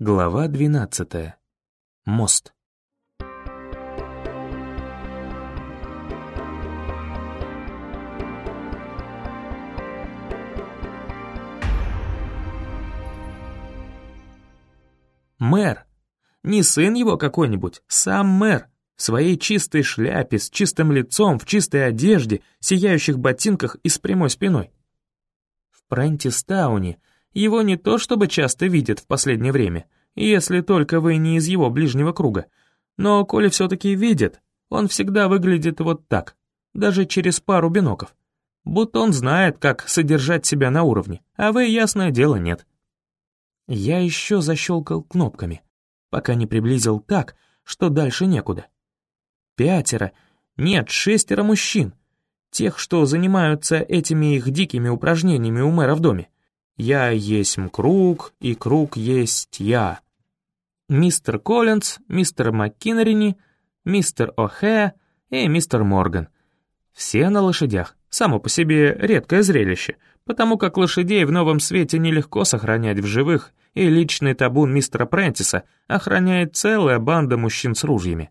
Глава 12. Мост. Мэр. Не сын его какой-нибудь, сам мэр. В своей чистой шляпе, с чистым лицом, в чистой одежде, сияющих ботинках и с прямой спиной. В Прентистауне его не то чтобы часто видят в последнее время, если только вы не из его ближнего круга. Но коли все-таки видят, он всегда выглядит вот так, даже через пару биноков. Будто он знает, как содержать себя на уровне, а вы, ясное дело, нет. Я еще защелкал кнопками, пока не приблизил так, что дальше некуда. Пятеро, нет, шестеро мужчин, тех, что занимаются этими их дикими упражнениями у мэра в доме. Я есть круг, и круг есть я. Мистер Коллинз, мистер МакКиннерини, мистер О'Хэ и мистер Морган. Все на лошадях. Само по себе редкое зрелище, потому как лошадей в новом свете нелегко сохранять в живых, и личный табун мистера Прентиса охраняет целая банда мужчин с ружьями.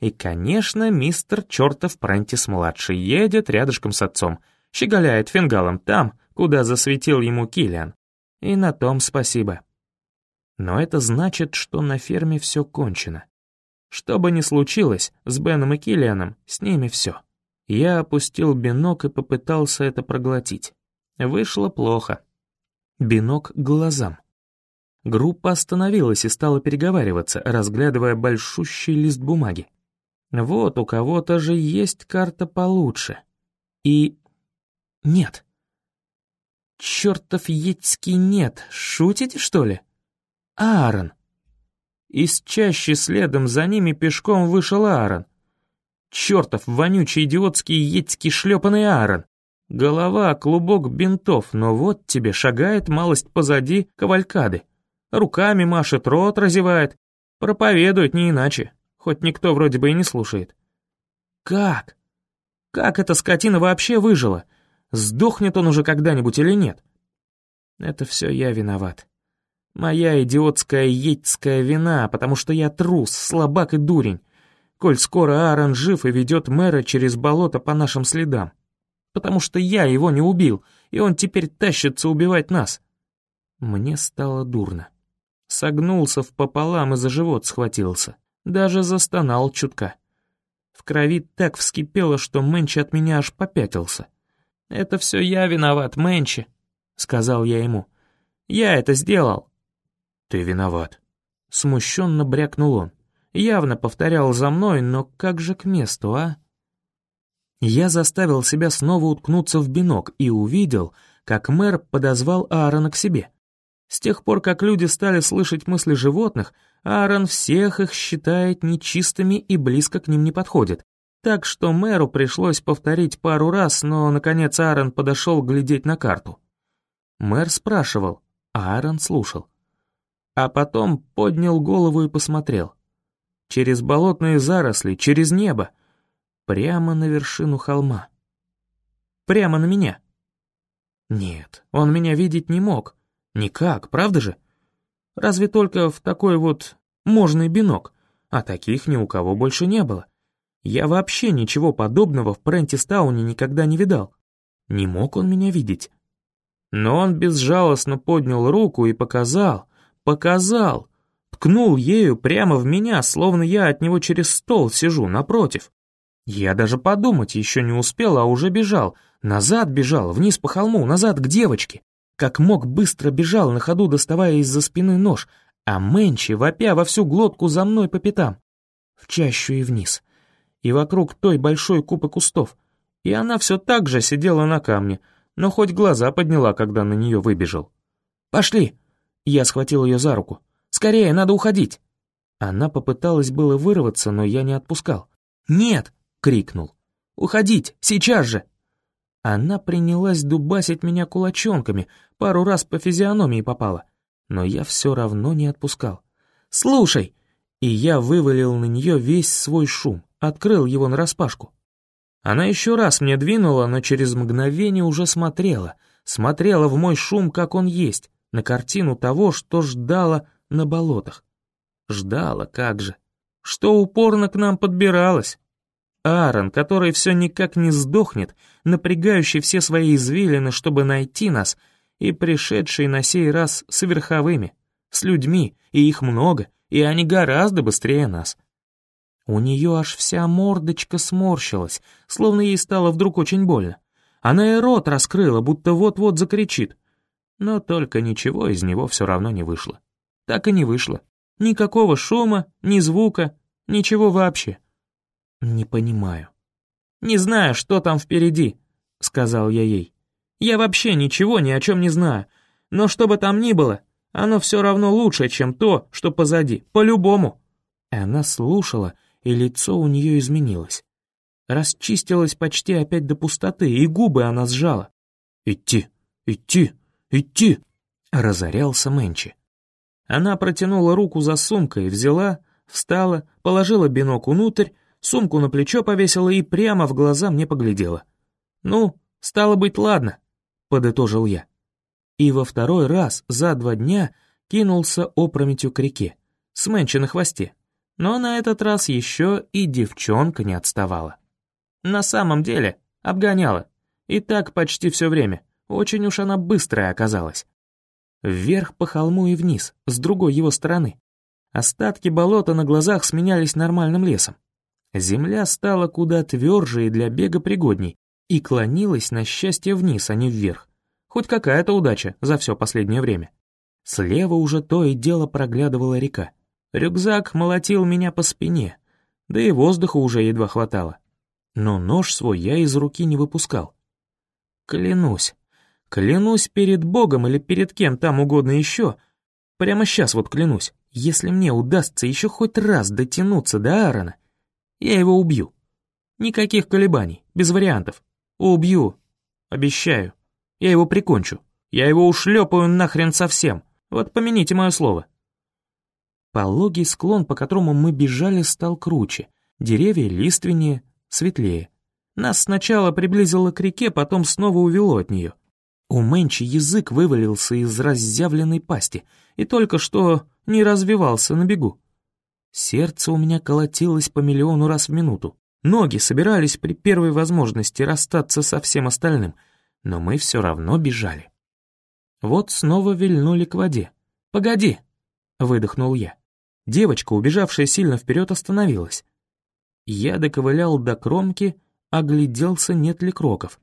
И, конечно, мистер чертов Прентис-младший едет рядышком с отцом, щеголяет фингалом там, куда засветил ему Киллиан. И на том спасибо. Но это значит, что на ферме все кончено. Что бы ни случилось с Беном и Киллианом, с ними все. Я опустил бинок и попытался это проглотить. Вышло плохо. Бинок к глазам. Группа остановилась и стала переговариваться, разглядывая большущий лист бумаги. Вот у кого-то же есть карта получше. И... Нет. «Чертов Етский нет, шутите, что ли?» «Аарон!» Из чаще следом за ними пешком вышел Аарон. Чертов вонючий идиотский етский шлепанный Аарон. Голова, клубок бинтов, но вот тебе шагает малость позади кавалькады. Руками машет, рот разевает. Проповедует не иначе, хоть никто вроде бы и не слушает. Как? Как эта скотина вообще выжила? Сдохнет он уже когда-нибудь или нет. Это все я виноват. Моя идиотская етская вина, потому что я трус, слабак и дурень, коль скоро Аарон жив и ведет мэра через болото по нашим следам. Потому что я его не убил, и он теперь тащится убивать нас. Мне стало дурно. Согнулся в пополам и за живот схватился. Даже застонал чутка. В крови так вскипело, что Мэнч от меня аж попятился. «Это все я виноват, Мэнчи», — сказал я ему. «Я это сделал». «Ты виноват», — смущенно брякнул он. Явно повторял за мной, но как же к месту, а? Я заставил себя снова уткнуться в бинок и увидел, как мэр подозвал Аарона к себе. С тех пор, как люди стали слышать мысли животных, Аарон всех их считает нечистыми и близко к ним не подходит, так что мэру пришлось повторить пару раз, но, наконец, Аарон подошел глядеть на карту. Мэр спрашивал, а Аарон слушал. А потом поднял голову и посмотрел. Через болотные заросли, через небо, прямо на вершину холма. Прямо на меня. Нет, он меня видеть не мог. Никак, правда же? Разве только в такой вот можный бинок, а таких ни у кого больше не было. Я вообще ничего подобного в Прентистауне никогда не видал. Не мог он меня видеть. Но он безжалостно поднял руку и показал, показал, ткнул ею прямо в меня, словно я от него через стол сижу, напротив. Я даже подумать еще не успел, а уже бежал. Назад бежал, вниз по холму, назад к девочке. Как мог, быстро бежал, на ходу доставая из-за спины нож, а Мэнчи, вопя во всю глотку за мной по пятам. В чащу и вниз и вокруг той большой купы кустов. И она все так же сидела на камне, но хоть глаза подняла, когда на нее выбежал. «Пошли!» Я схватил ее за руку. «Скорее, надо уходить!» Она попыталась было вырваться, но я не отпускал. «Нет!» — крикнул. «Уходить! Сейчас же!» Она принялась дубасить меня кулачонками, пару раз по физиономии попала, но я все равно не отпускал. «Слушай!» И я вывалил на нее весь свой шум открыл его нараспашку. Она еще раз мне двинула, но через мгновение уже смотрела, смотрела в мой шум, как он есть, на картину того, что ждала на болотах. Ждала, как же. Что упорно к нам подбиралась. Аарон, который все никак не сдохнет, напрягающий все свои извилины, чтобы найти нас, и пришедший на сей раз с верховыми, с людьми, и их много, и они гораздо быстрее нас. У нее аж вся мордочка сморщилась, словно ей стало вдруг очень больно. Она и рот раскрыла, будто вот-вот закричит. Но только ничего из него все равно не вышло. Так и не вышло. Никакого шума, ни звука, ничего вообще. Не понимаю. «Не знаю, что там впереди», — сказал я ей. «Я вообще ничего ни о чем не знаю. Но что бы там ни было, оно все равно лучше, чем то, что позади, по-любому». Она слушала, и лицо у нее изменилось. Расчистилось почти опять до пустоты, и губы она сжала. «Идти, идти, идти!» — разорялся Мэнчи. Она протянула руку за сумкой, взяла, встала, положила бинок внутрь, сумку на плечо повесила и прямо в глаза мне поглядела. «Ну, стало быть, ладно», — подытожил я. И во второй раз за два дня кинулся опрометью к реке, с Мэнчи на хвосте. Но на этот раз еще и девчонка не отставала. На самом деле, обгоняла. И так почти все время. Очень уж она быстрая оказалась. Вверх по холму и вниз, с другой его стороны. Остатки болота на глазах сменялись нормальным лесом. Земля стала куда тверже и для бега пригодней, и клонилась на счастье вниз, а не вверх. Хоть какая-то удача за все последнее время. Слева уже то и дело проглядывала река. Рюкзак молотил меня по спине, да и воздуха уже едва хватало. Но нож свой я из руки не выпускал. Клянусь, Клянусь перед Богом или перед кем там угодно еще, прямо сейчас вот клянусь, если мне удастся еще хоть раз дотянуться до Аарона, я его убью. Никаких колебаний, без вариантов. Убью, обещаю. Я его прикончу. Я его ушлепаю нахрен совсем. Вот помяните мое слово. Пологий склон, по которому мы бежали, стал круче. Деревья лиственнее, светлее. Нас сначала приблизило к реке, потом снова увело от нее. У Мэнчи язык вывалился из разъявленной пасти и только что не развивался на бегу. Сердце у меня колотилось по миллиону раз в минуту. Ноги собирались при первой возможности расстаться со всем остальным, но мы все равно бежали. Вот снова вильнули к воде. «Погоди!» — выдохнул я. Девочка, убежавшая сильно вперед, остановилась. Я доковылял до кромки, огляделся, нет ли кроков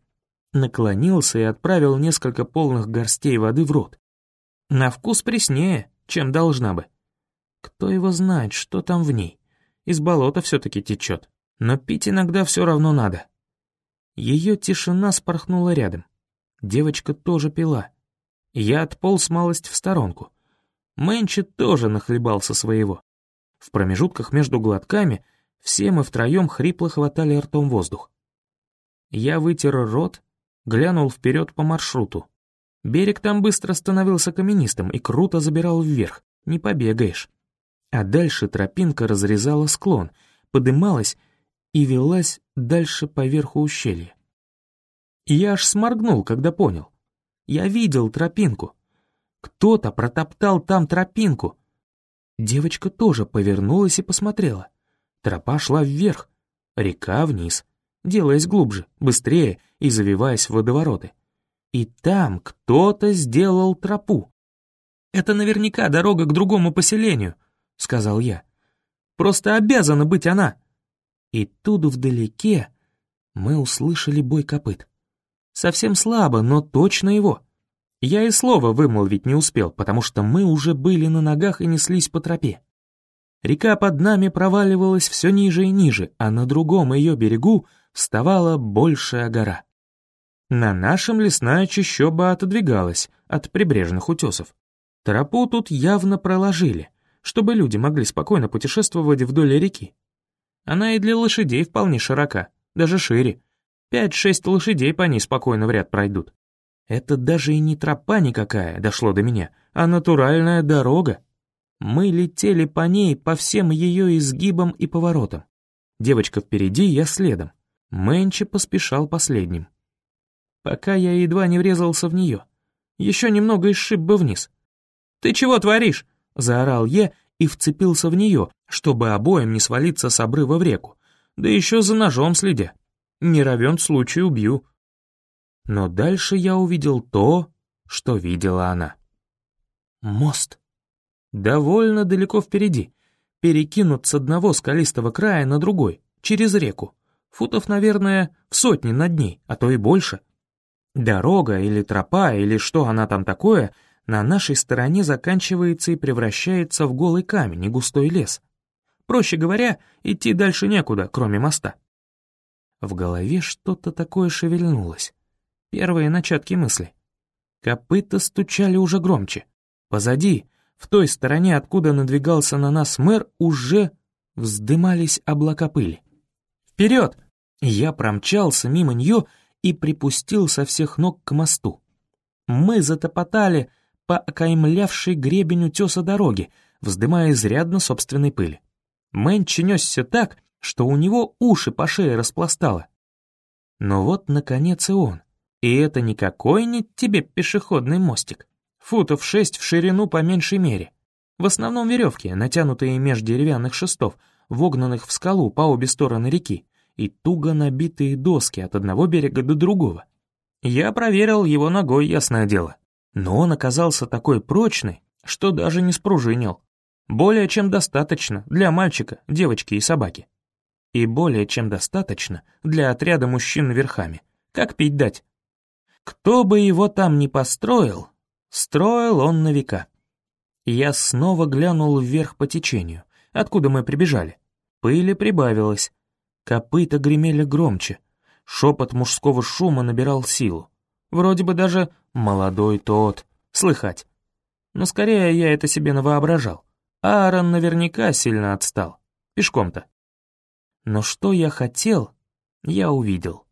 наклонился и отправил несколько полных горстей воды в рот. На вкус преснее, чем должна бы. Кто его знает, что там в ней. Из болота все-таки течет. Но пить иногда все равно надо. Ее тишина спорхнула рядом. Девочка тоже пила. Я отполз малость в сторонку. Мэнчи тоже нахлебался своего. В промежутках между глотками все мы втроем хрипло хватали ртом воздух. Я вытер рот глянул вперед по маршруту. Берег там быстро становился каменистым и круто забирал вверх, не побегаешь. А дальше тропинка разрезала склон, подымалась и велась дальше по верху ущелья. Я аж сморгнул, когда понял. Я видел тропинку. Кто-то протоптал там тропинку. Девочка тоже повернулась и посмотрела. Тропа шла вверх, река вниз делаясь глубже, быстрее и завиваясь в водовороты. И там кто-то сделал тропу. «Это наверняка дорога к другому поселению», — сказал я. «Просто обязана быть она». И тут вдалеке мы услышали бой копыт. Совсем слабо, но точно его. Я и слова вымолвить не успел, потому что мы уже были на ногах и неслись по тропе. Река под нами проваливалась все ниже и ниже, а на другом ее берегу вставала большая гора. На нашем лесная чащоба отодвигалась от прибрежных утесов. Тропу тут явно проложили, чтобы люди могли спокойно путешествовать вдоль реки. Она и для лошадей вполне широка, даже шире. Пять-шесть лошадей по ней спокойно в ряд пройдут. Это даже и не тропа никакая дошло до меня, а натуральная дорога. Мы летели по ней по всем ее изгибам и поворотам. Девочка впереди, я следом. Мэнчи поспешал последним. Пока я едва не врезался в нее. Еще немного и сшиб бы вниз. «Ты чего творишь?» заорал я и вцепился в нее, чтобы обоим не свалиться с обрыва в реку. Да еще за ножом следя. Не равен случай убью. Но дальше я увидел то, что видела она. Мост. Довольно далеко впереди. Перекинут с одного скалистого края на другой, через реку. Футов, наверное, в сотни над ней, а то и больше. Дорога или тропа, или что она там такое, на нашей стороне заканчивается и превращается в голый камень и густой лес. Проще говоря, идти дальше некуда, кроме моста. В голове что-то такое шевельнулось. Первые начатки мысли. Копыта стучали уже громче. Позади, в той стороне, откуда надвигался на нас мэр, уже вздымались облака пыли. «Вперед!» Я промчался мимо нее и припустил со всех ног к мосту. Мы затопотали по окаймлявшей гребень утеса дороги, вздымая изрядно собственной пыли. Мэнчи несся так, что у него уши по шее распластало. Но вот, наконец, и он. И это не какой-нибудь тебе пешеходный мостик. Футов шесть в ширину по меньшей мере. В основном веревки, натянутые меж деревянных шестов, вогнанных в скалу по обе стороны реки, и туго набитые доски от одного берега до другого. Я проверил его ногой, ясное дело. Но он оказался такой прочный, что даже не спружинил. Более чем достаточно для мальчика, девочки и собаки. И более чем достаточно для отряда мужчин верхами. Как пить дать? Кто бы его там ни построил, строил он на века. Я снова глянул вверх по течению, откуда мы прибежали. Пыли прибавилось. Копыта гремели громче. Шепот мужского шума набирал силу. Вроде бы даже «молодой тот», слыхать. Но скорее я это себе навоображал. Аарон наверняка сильно отстал. Пешком-то. Но что я хотел, я увидел.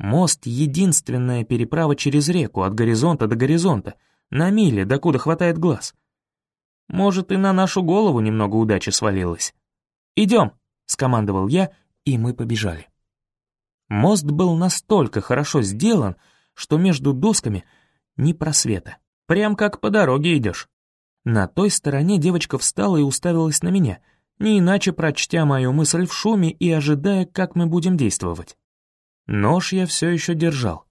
Мост — единственная переправа через реку от горизонта до горизонта, на миле, докуда хватает глаз. Может, и на нашу голову немного удачи свалилось. «Идем», — скомандовал я, и мы побежали. Мост был настолько хорошо сделан, что между досками ни просвета. Прям как по дороге идешь. На той стороне девочка встала и уставилась на меня, не иначе прочтя мою мысль в шуме и ожидая, как мы будем действовать. Нож я все еще держал.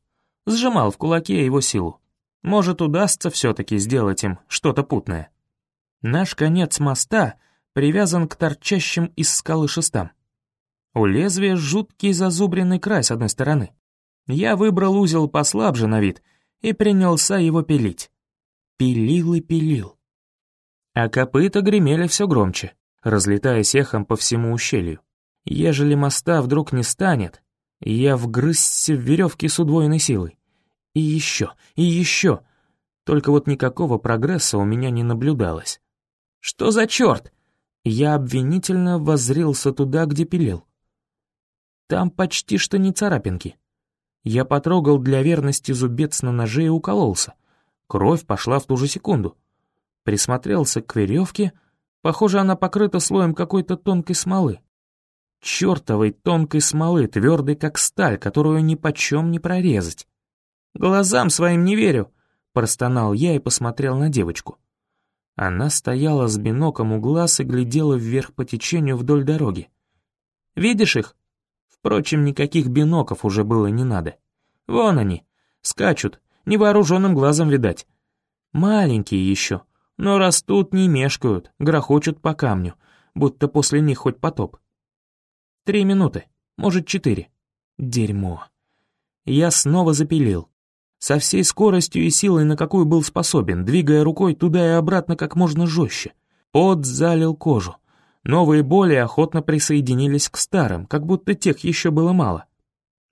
Сжимал в кулаке его силу. Может, удастся все-таки сделать им что-то путное. Наш конец моста привязан к торчащим из скалы шестам. У лезвия жуткий зазубренный край с одной стороны. Я выбрал узел послабже на вид и принялся его пилить. Пилил и пилил. А копыта гремели все громче, разлетаясь эхом по всему ущелью. Ежели моста вдруг не станет, я вгрызся в веревки с удвоенной силой. И еще, и еще. Только вот никакого прогресса у меня не наблюдалось. Что за черт? Я обвинительно воззрился туда, где пилил. Там почти что не царапинки. Я потрогал для верности зубец на ноже и укололся. Кровь пошла в ту же секунду. Присмотрелся к веревке. Похоже, она покрыта слоем какой-то тонкой смолы. Чертовой тонкой смолы, твердой как сталь, которую ни почем не прорезать. «Глазам своим не верю», — простонал я и посмотрел на девочку. Она стояла с биноком у глаз и глядела вверх по течению вдоль дороги. «Видишь их?» Впрочем, никаких биноков уже было не надо. Вон они, скачут, невооруженным глазом видать. Маленькие еще, но растут, не мешкают, грохочут по камню, будто после них хоть потоп. Три минуты, может, четыре. Дерьмо. Я снова запилил. Со всей скоростью и силой, на какую был способен, двигая рукой туда и обратно как можно жестче. Пот залил кожу. Новые боли охотно присоединились к старым, как будто тех еще было мало.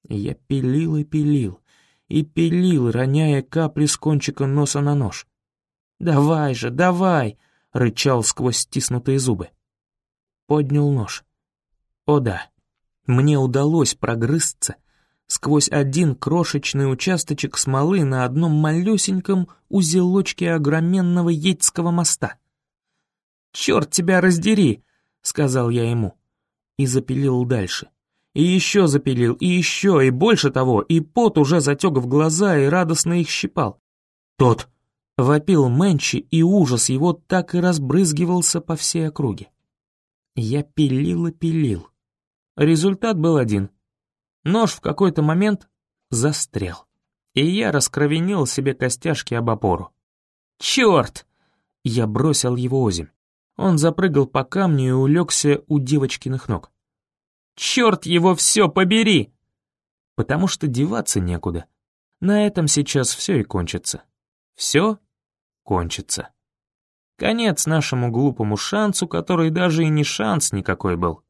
Я пилил и пилил, и пилил, роняя капли с кончика носа на нож. «Давай же, давай!» — рычал сквозь стиснутые зубы. Поднял нож. О да, мне удалось прогрызться сквозь один крошечный участочек смолы на одном малюсеньком узелочке огроменного Ейцкого моста. «Черт тебя раздери!» сказал я ему. И запилил дальше. И еще запилил, и еще, и больше того, и пот уже затек в глаза и радостно их щипал. «Тот!» Вопил Мэнчи, и ужас его так и разбрызгивался по всей округе. Я пилил и пилил. Результат был один. Нож в какой-то момент застрял, и я раскровенил себе костяшки об опору. «Черт!» Я бросил его озимь. Он запрыгал по камню и улегся у девочкиных ног. «Черт его все побери!» Потому что деваться некуда. На этом сейчас все и кончится. Все кончится. Конец нашему глупому шансу, который даже и не шанс никакой был.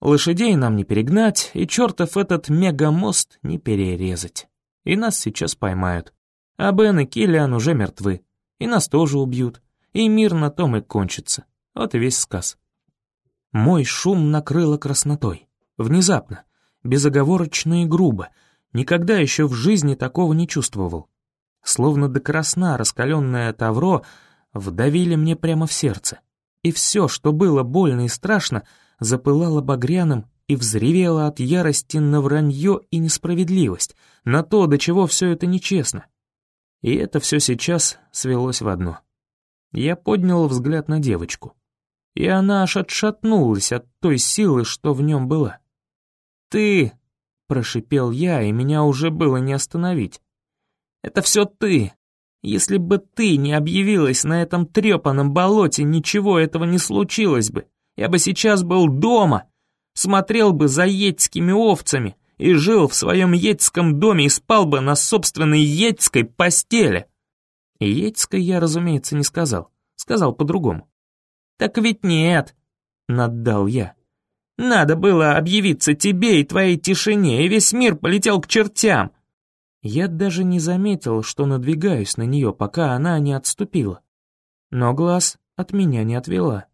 Лошадей нам не перегнать, и чертов этот мегамост не перерезать. И нас сейчас поймают. А Бен и Киллиан уже мертвы. И нас тоже убьют. И мир на том и кончится. Вот и весь сказ. Мой шум накрыло краснотой. Внезапно, безоговорочно и грубо. Никогда еще в жизни такого не чувствовал. Словно до красна раскаленное тавро вдавили мне прямо в сердце. И все, что было больно и страшно, запылало багряным и взревело от ярости на вранье и несправедливость, на то, до чего все это нечестно. И это все сейчас свелось в одно. Я поднял взгляд на девочку, и она аж отшатнулась от той силы, что в нем была. «Ты!» — прошипел я, и меня уже было не остановить. «Это все ты! Если бы ты не объявилась на этом трепаном болоте, ничего этого не случилось бы. Я бы сейчас был дома, смотрел бы за етскими овцами и жил в своем етском доме и спал бы на собственной етской постели». Етской я, разумеется, не сказал. Сказал по-другому. «Так ведь нет», — наддал я. «Надо было объявиться тебе и твоей тишине, и весь мир полетел к чертям». Я даже не заметил, что надвигаюсь на нее, пока она не отступила. Но глаз от меня не отвела.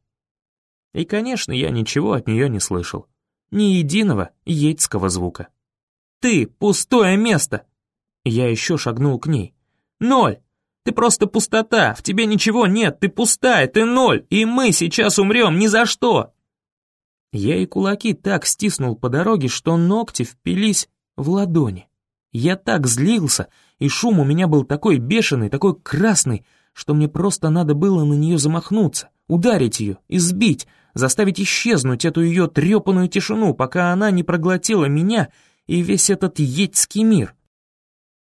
И, конечно, я ничего от нее не слышал. Ни единого едьского звука. «Ты — пустое место!» Я еще шагнул к ней. «Ноль! Ты просто пустота, в тебе ничего нет, ты пустая, ты ноль, и мы сейчас умрем ни за что!» Я и кулаки так стиснул по дороге, что ногти впились в ладони. Я так злился, и шум у меня был такой бешеный, такой красный, что мне просто надо было на нее замахнуться, ударить ее, избить, заставить исчезнуть эту ее трепанную тишину, пока она не проглотила меня и весь этот едьский мир.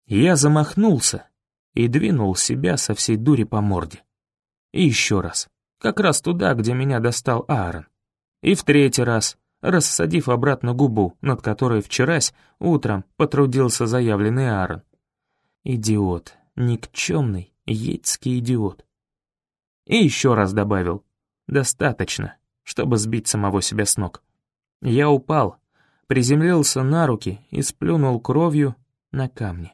Я замахнулся, и двинул себя со всей дури по морде. И еще раз, как раз туда, где меня достал Аарон. И в третий раз, рассадив обратно губу, над которой вчерась утром потрудился заявленный Аарон. Идиот, никчемный, едьский идиот. И еще раз добавил, достаточно, чтобы сбить самого себя с ног. Я упал, приземлился на руки и сплюнул кровью на камни.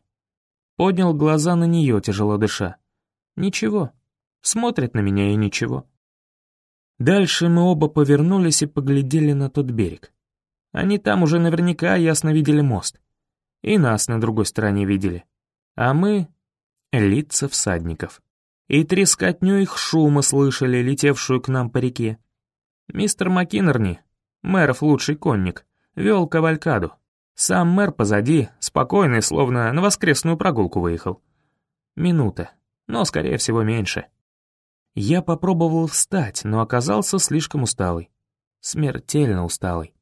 Поднял глаза на нее, тяжело дыша. Ничего. Смотрит на меня и ничего. Дальше мы оба повернулись и поглядели на тот берег. Они там уже наверняка ясно видели мост. И нас на другой стороне видели. А мы — лица всадников. И трескотню их шума слышали, летевшую к нам по реке. Мистер Макинерни, мэров лучший конник, вел кавалькаду. Сам мэр позади, спокойный, словно на воскресную прогулку выехал. Минута, но, скорее всего, меньше. Я попробовал встать, но оказался слишком усталый. Смертельно усталый.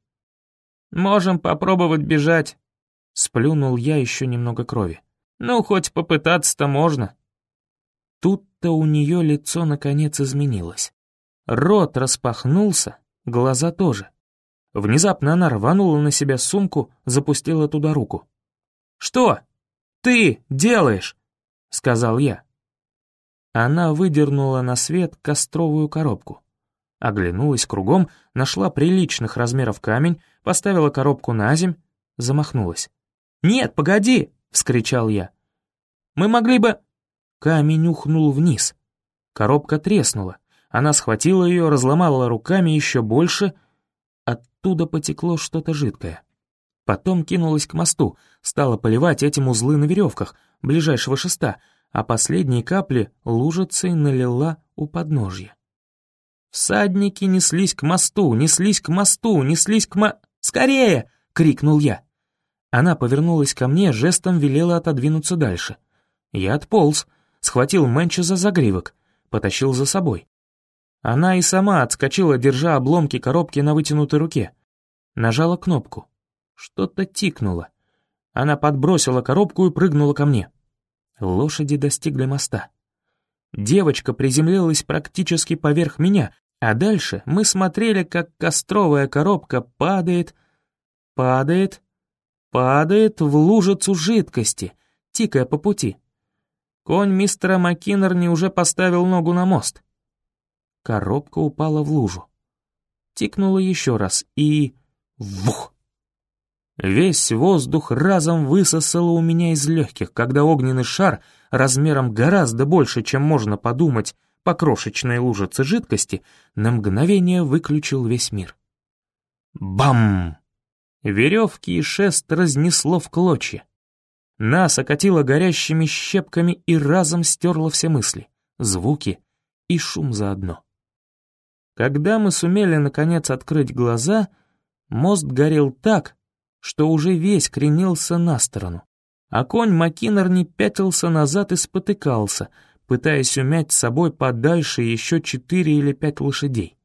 «Можем попробовать бежать», — сплюнул я еще немного крови. «Ну, хоть попытаться-то можно». Тут-то у нее лицо наконец изменилось. Рот распахнулся, глаза тоже. Внезапно она рванула на себя сумку, запустила туда руку. «Что ты делаешь?» — сказал я. Она выдернула на свет костровую коробку. Оглянулась кругом, нашла приличных размеров камень, поставила коробку на земь, замахнулась. «Нет, погоди!» — вскричал я. «Мы могли бы...» Камень ухнул вниз. Коробка треснула. Она схватила ее, разломала руками еще больше — Оттуда потекло что-то жидкое. Потом кинулась к мосту, стала поливать этим узлы на веревках ближайшего шеста, а последние капли лужицей налила у подножья. Всадники неслись к мосту, неслись к мосту, неслись к мо... «Скорее!» — крикнул я. Она повернулась ко мне, жестом велела отодвинуться дальше. Я отполз. схватил Мэнча за загривок, потащил за собой. Она и сама отскочила, держа обломки коробки на вытянутой руке. Нажала кнопку. Что-то тикнуло. Она подбросила коробку и прыгнула ко мне. Лошади достигли моста. Девочка приземлилась практически поверх меня, а дальше мы смотрели, как костровая коробка падает, падает, падает в лужицу жидкости, тикая по пути. Конь мистера Маккинерни уже поставил ногу на мост. Коробка упала в лужу. Тикнула еще раз и... Вух! Весь воздух разом высосало у меня из легких, когда огненный шар, размером гораздо больше, чем можно подумать, по крошечной лужице жидкости, на мгновение выключил весь мир. Бам! Веревки и шест разнесло в клочья. Нас окатило горящими щепками и разом стерло все мысли, звуки и шум заодно. Когда мы сумели наконец открыть глаза, мост горел так, что уже весь кренился на сторону, а конь Макинер не пятился назад и спотыкался, пытаясь умять с собой подальше еще четыре или пять лошадей.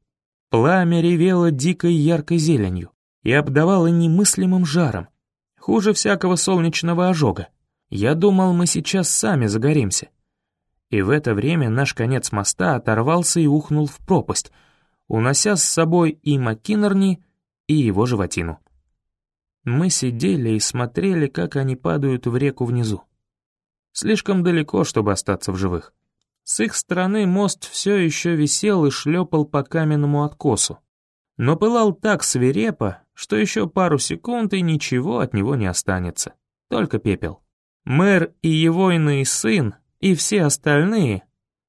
Пламя ревело дикой яркой зеленью и обдавало немыслимым жаром, хуже всякого солнечного ожога. Я думал, мы сейчас сами загоримся. И в это время наш конец моста оторвался и ухнул в пропасть, унося с собой и Маккинерни, и его животину. Мы сидели и смотрели, как они падают в реку внизу. Слишком далеко, чтобы остаться в живых. С их стороны мост все еще висел и шлепал по каменному откосу. Но пылал так свирепо, что еще пару секунд и ничего от него не останется. Только пепел. Мэр и его иный сын, и все остальные,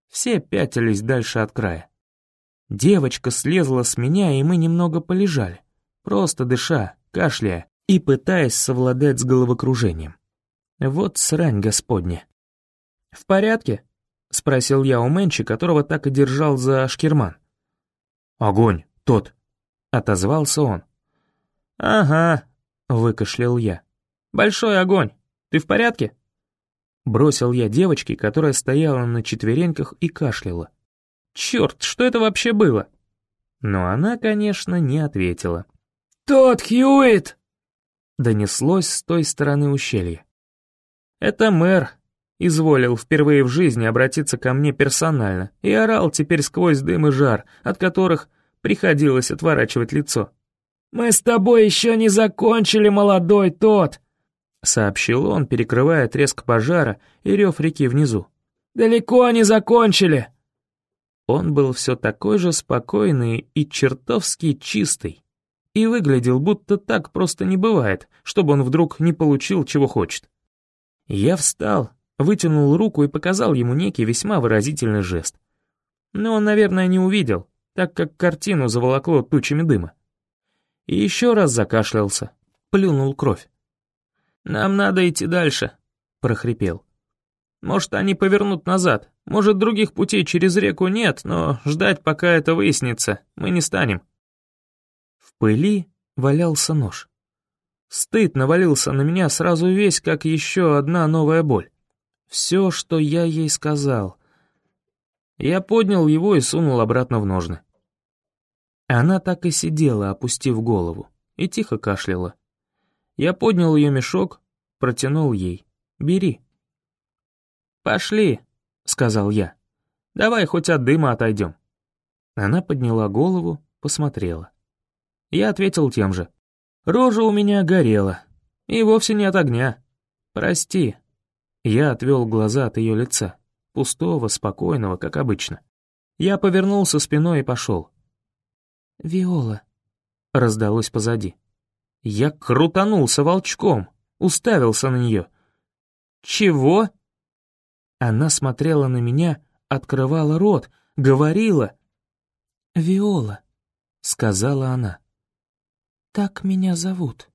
все пятились дальше от края. Девочка слезла с меня, и мы немного полежали, просто дыша, кашляя, и пытаясь совладать с головокружением. Вот срань господня. «В порядке?» — спросил я у Мэнчи, которого так и держал за шкирман. «Огонь, тот!» — отозвался он. «Ага», — выкашлял я. «Большой огонь. Ты в порядке?» Бросил я девочке, которая стояла на четвереньках и кашляла. «Черт, что это вообще было?» Но она, конечно, не ответила. «Тот Хьюит!» донеслось с той стороны ущелья. Это мэр изволил впервые в жизни обратиться ко мне персонально и орал теперь сквозь дым и жар, от которых приходилось отворачивать лицо. «Мы с тобой еще не закончили, молодой тот!» сообщил он, перекрывая треск пожара и рев реки внизу. «Далеко не закончили!» Он был все такой же спокойный и чертовски чистый, и выглядел, будто так просто не бывает, чтобы он вдруг не получил, чего хочет. Я встал, вытянул руку и показал ему некий весьма выразительный жест. Но он, наверное, не увидел, так как картину заволокло тучами дыма. И еще раз закашлялся, плюнул кровь. «Нам надо идти дальше», — прохрипел. «Может, они повернут назад, может, других путей через реку нет, но ждать, пока это выяснится, мы не станем» пыли валялся нож. Стыд навалился на меня сразу весь, как еще одна новая боль. Все, что я ей сказал. Я поднял его и сунул обратно в ножны. Она так и сидела, опустив голову, и тихо кашляла. Я поднял ее мешок, протянул ей. «Бери». «Пошли», — сказал я. «Давай хоть от дыма отойдем». Она подняла голову, посмотрела. Я ответил тем же. Рожа у меня горела. И вовсе не от огня. Прости. Я отвел глаза от ее лица. Пустого, спокойного, как обычно. Я повернулся спиной и пошел. «Виола», — раздалось позади. Я крутанулся волчком, уставился на нее. «Чего?» Она смотрела на меня, открывала рот, говорила. «Виола», — сказала она. Так меня зовут».